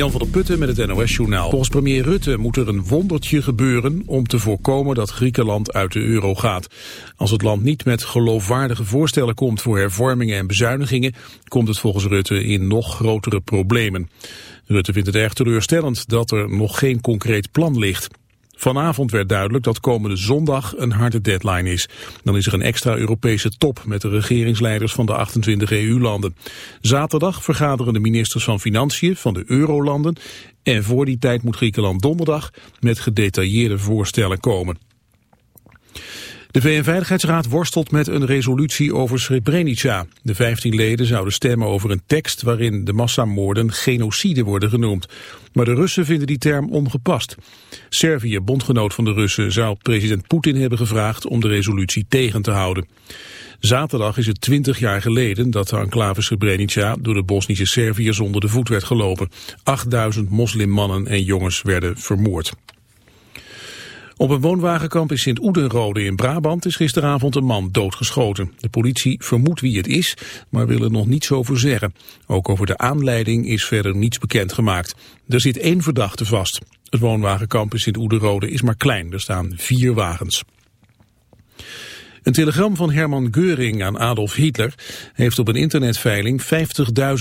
Jan van der Putten met het NOS-journaal. Volgens premier Rutte moet er een wondertje gebeuren om te voorkomen dat Griekenland uit de euro gaat. Als het land niet met geloofwaardige voorstellen komt voor hervormingen en bezuinigingen, komt het volgens Rutte in nog grotere problemen. Rutte vindt het erg teleurstellend dat er nog geen concreet plan ligt. Vanavond werd duidelijk dat komende zondag een harde deadline is. Dan is er een extra Europese top met de regeringsleiders van de 28 EU-landen. Zaterdag vergaderen de ministers van Financiën van de eurolanden. En voor die tijd moet Griekenland donderdag met gedetailleerde voorstellen komen. De VN-veiligheidsraad worstelt met een resolutie over Srebrenica. De 15 leden zouden stemmen over een tekst waarin de massamoorden genocide worden genoemd. Maar de Russen vinden die term ongepast. Servië, bondgenoot van de Russen, zou president Poetin hebben gevraagd om de resolutie tegen te houden. Zaterdag is het 20 jaar geleden dat de enclave Srebrenica door de Bosnische Serviërs onder de voet werd gelopen. 8000 moslimmannen en jongens werden vermoord. Op een woonwagenkamp in Sint-Oedenrode in Brabant is gisteravond een man doodgeschoten. De politie vermoedt wie het is, maar wil er nog niets over zeggen. Ook over de aanleiding is verder niets bekendgemaakt. Er zit één verdachte vast. Het woonwagenkamp in Sint-Oedenrode is maar klein. Er staan vier wagens. Een telegram van Herman Geuring aan Adolf Hitler heeft op een internetveiling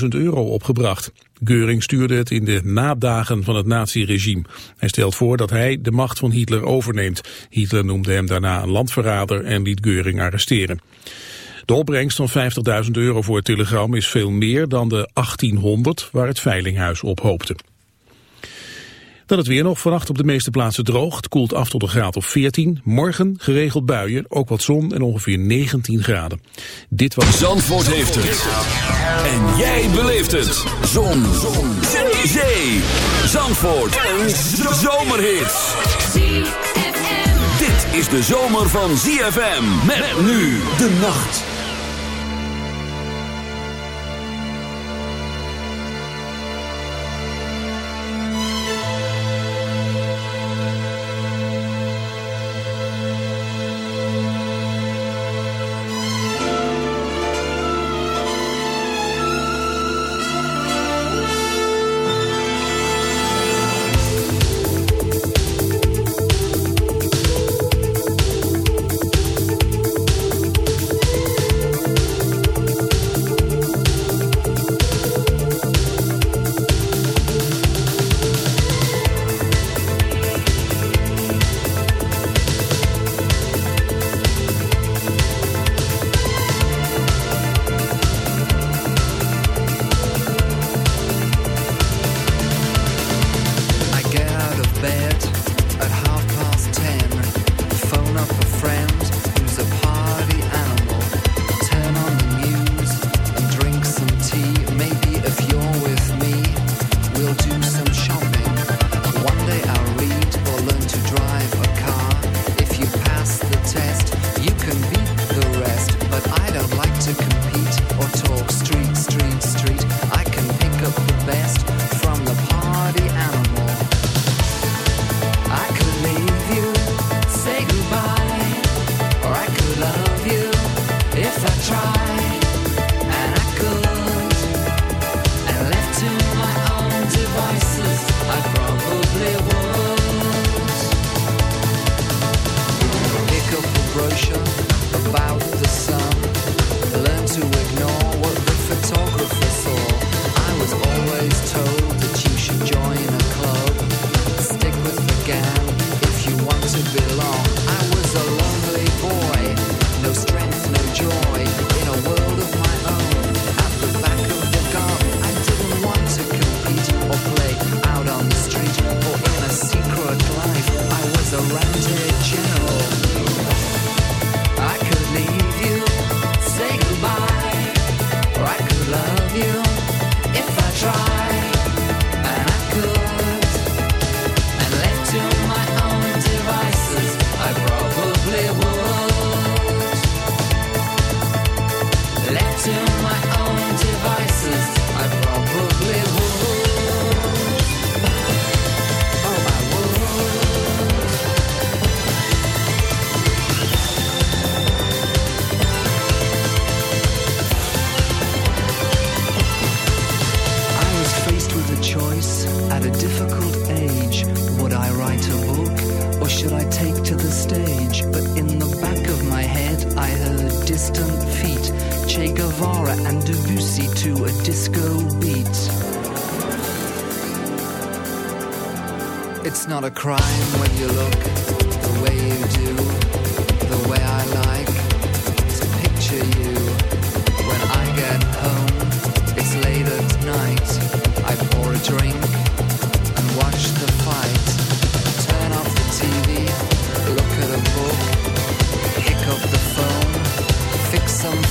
50.000 euro opgebracht. Geuring stuurde het in de nadagen van het naziregime. Hij stelt voor dat hij de macht van Hitler overneemt. Hitler noemde hem daarna een landverrader en liet Geuring arresteren. De opbrengst van 50.000 euro voor het telegram is veel meer dan de 1800 waar het veilinghuis op hoopte. Dan het weer nog. Vannacht op de meeste plaatsen droog. Het koelt af tot een graad of 14. Morgen geregeld buien, ook wat zon en ongeveer 19 graden. Dit was... Zandvoort heeft het. En jij beleeft het. Zon. zon. Zee. Zandvoort. Een zomerhit. Dit is de zomer van ZFM. Met nu de nacht.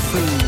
Food.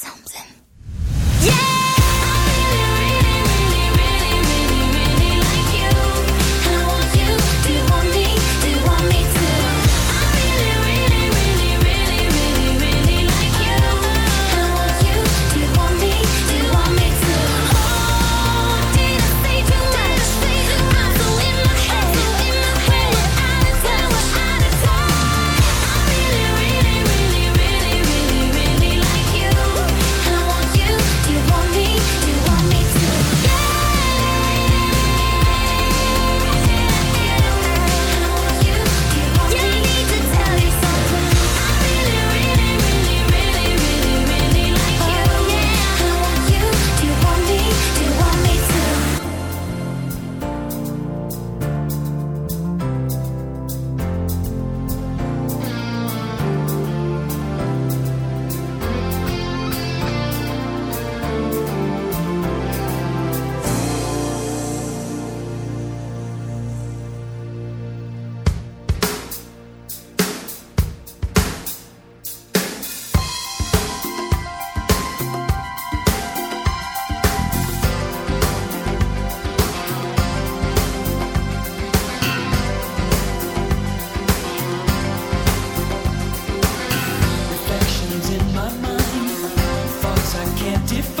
if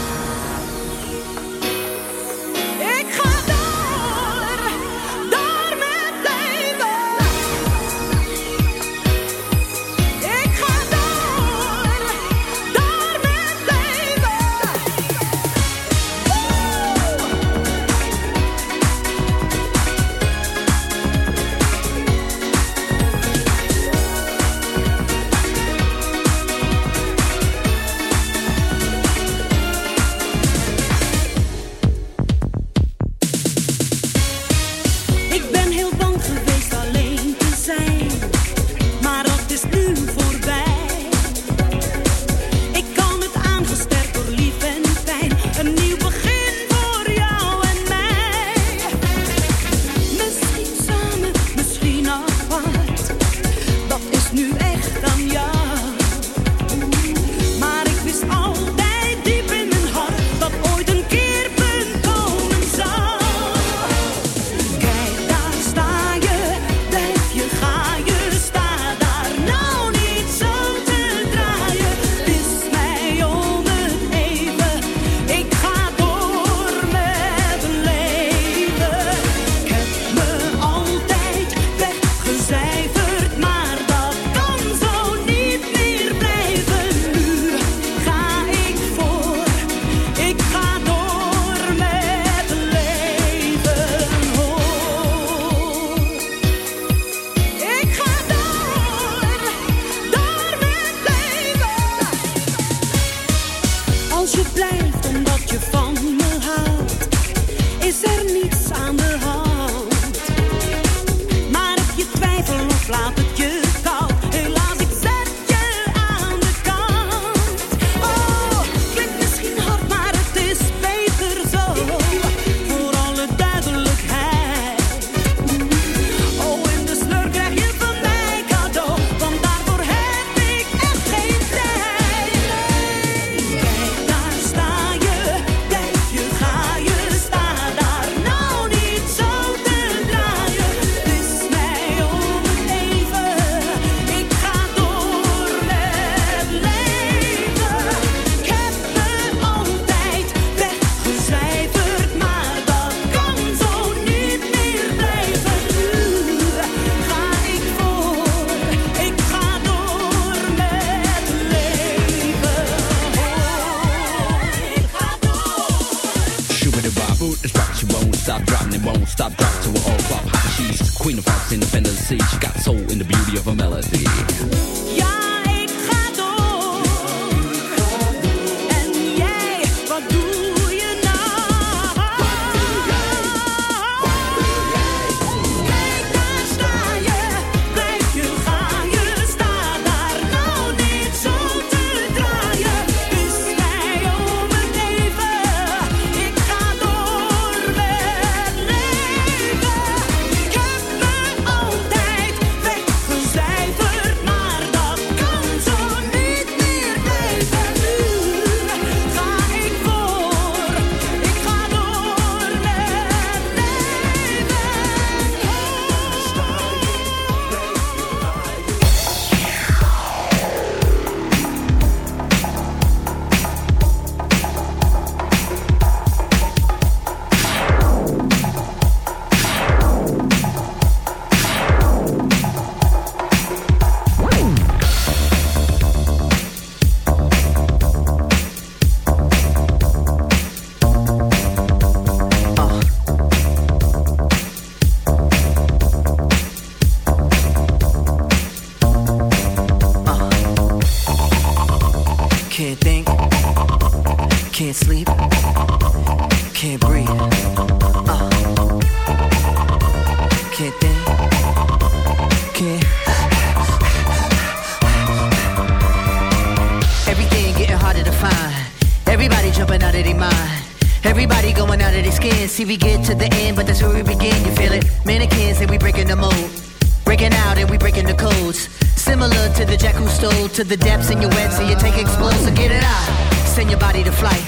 To the depths in your wet, so you take explosive. Get it out. Send your body to flight.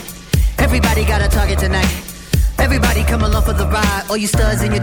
Everybody got a target tonight. Everybody come along for the ride. All you studs and your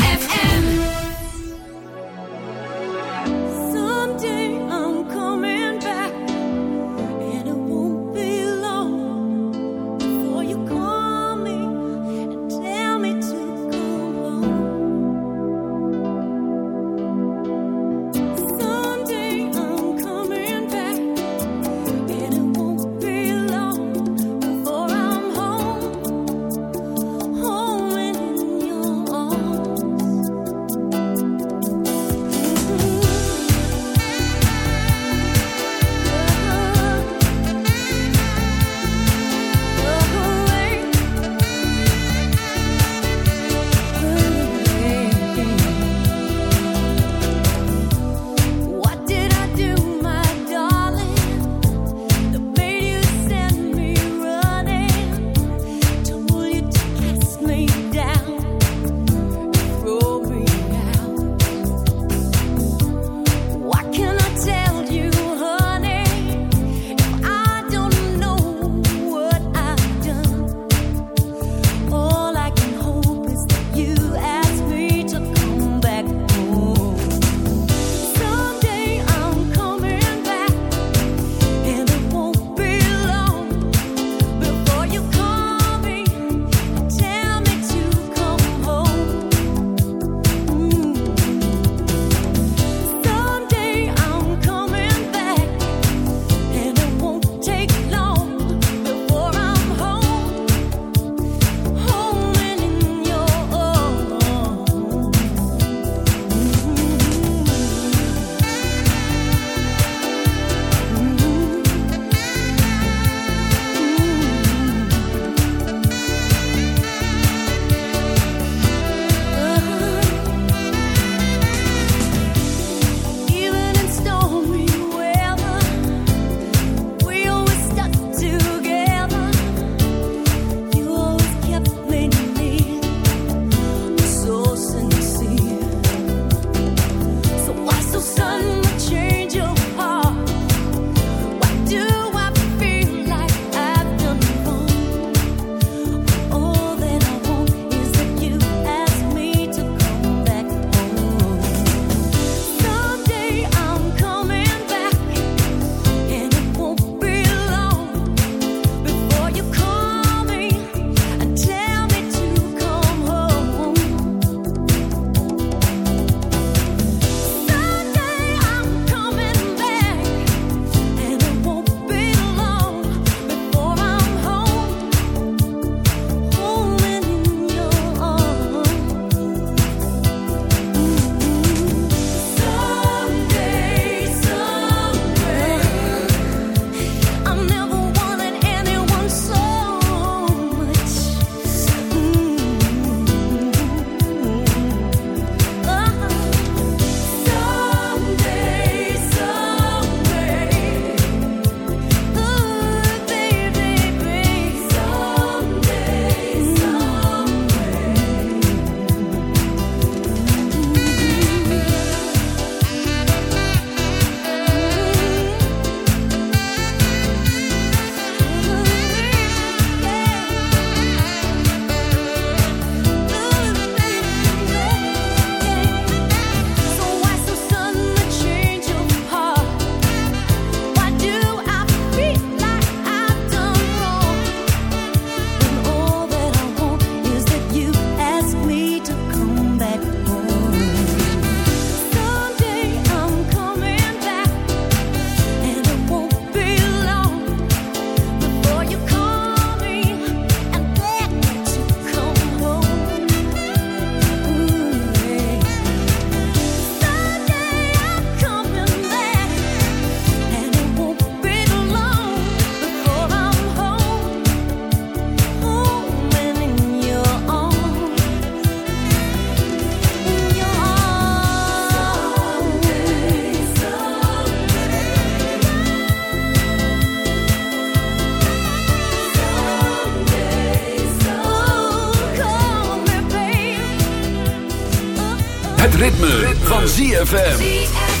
van ZFM.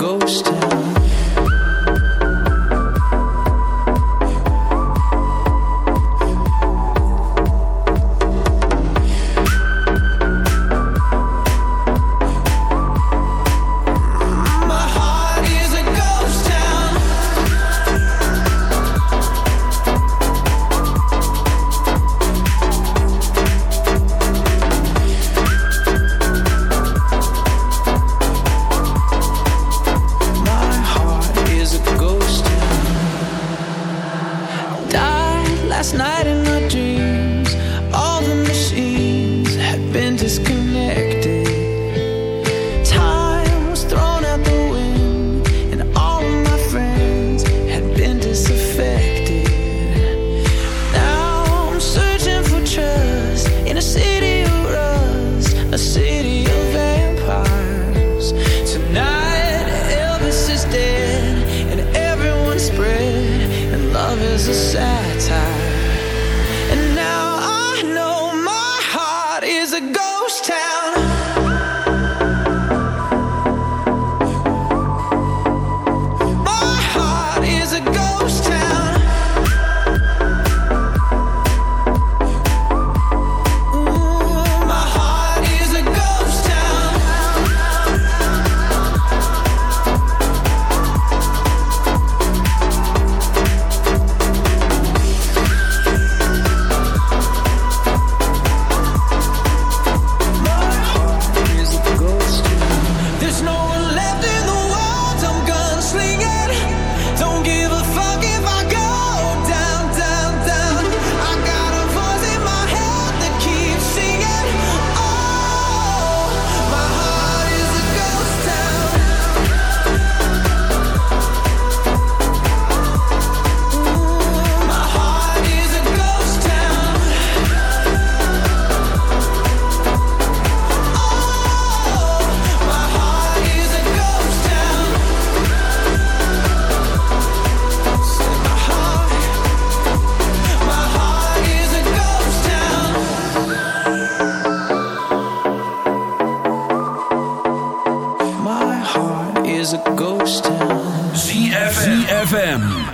still.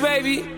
Baby.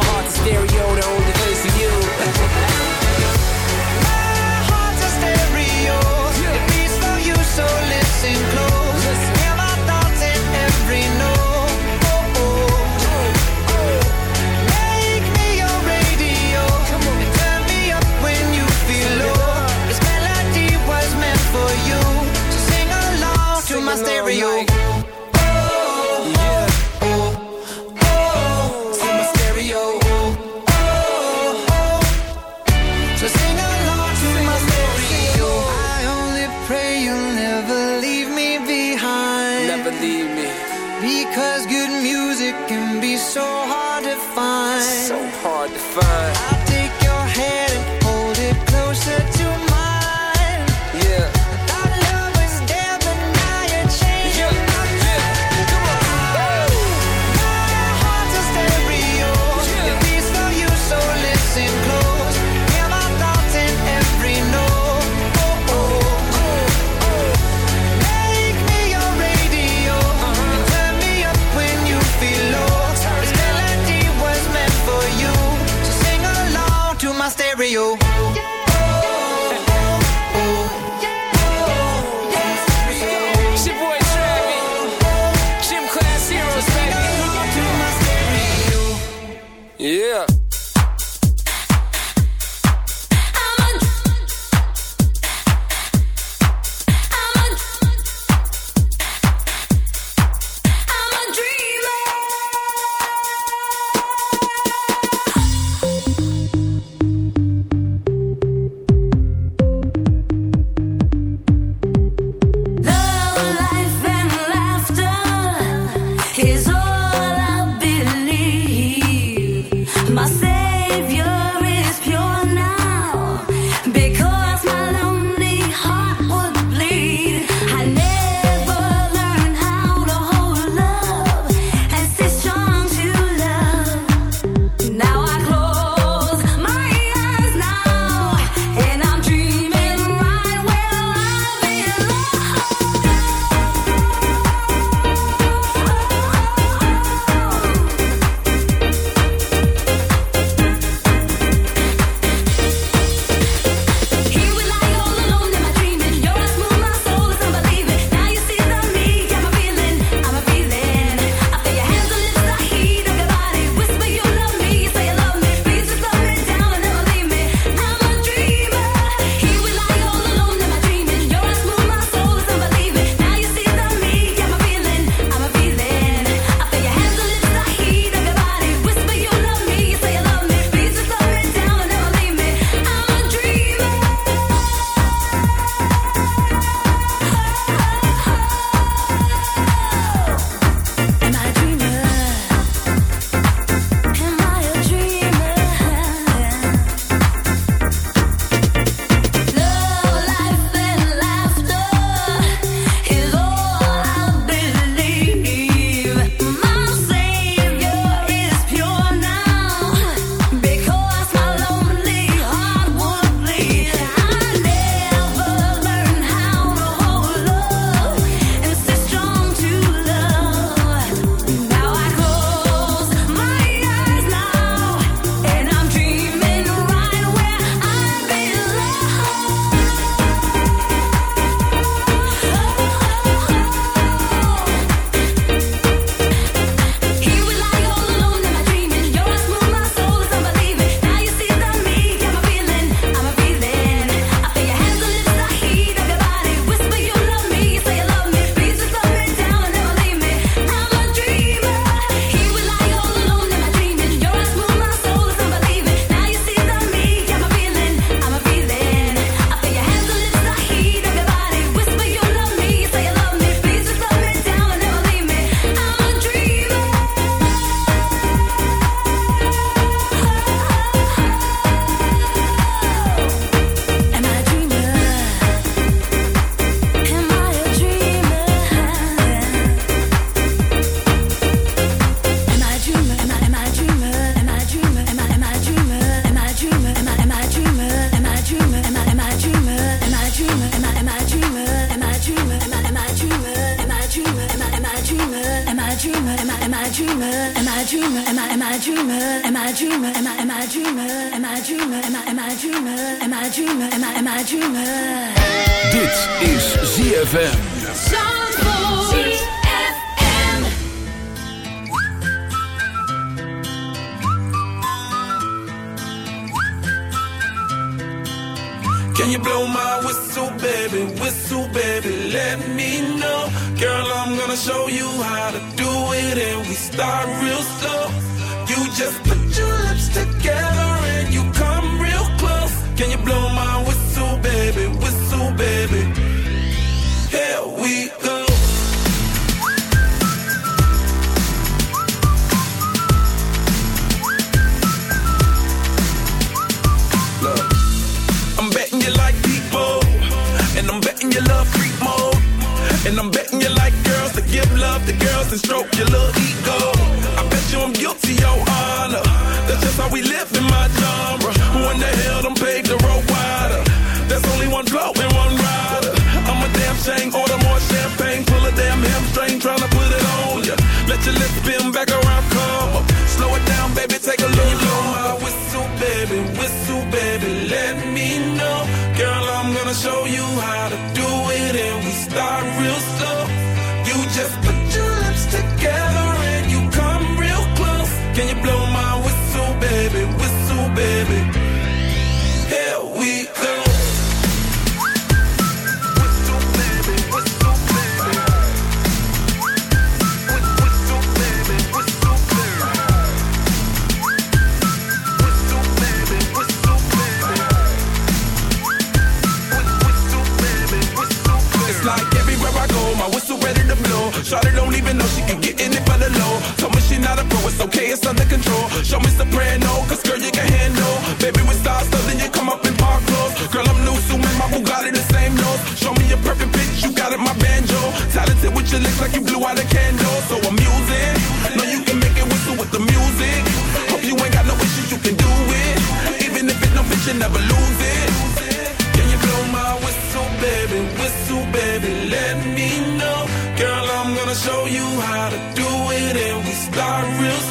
heart's a stereo, the only To your honor. That's just how we live in my genre. When the hell them paved the road wider? There's only one blow and one rider. I'm a damn shame, order more champagne. Pull a damn hamstring, tryna put it on ya. Let your lips spin back around, come up. Slow it down, baby, take a look. Blow my Whistle, baby, whistle, baby, let me know. Girl, I'm gonna show you how to do it, and we start real soon. Can you blow it's okay, it's under control. Show me soprano, cause real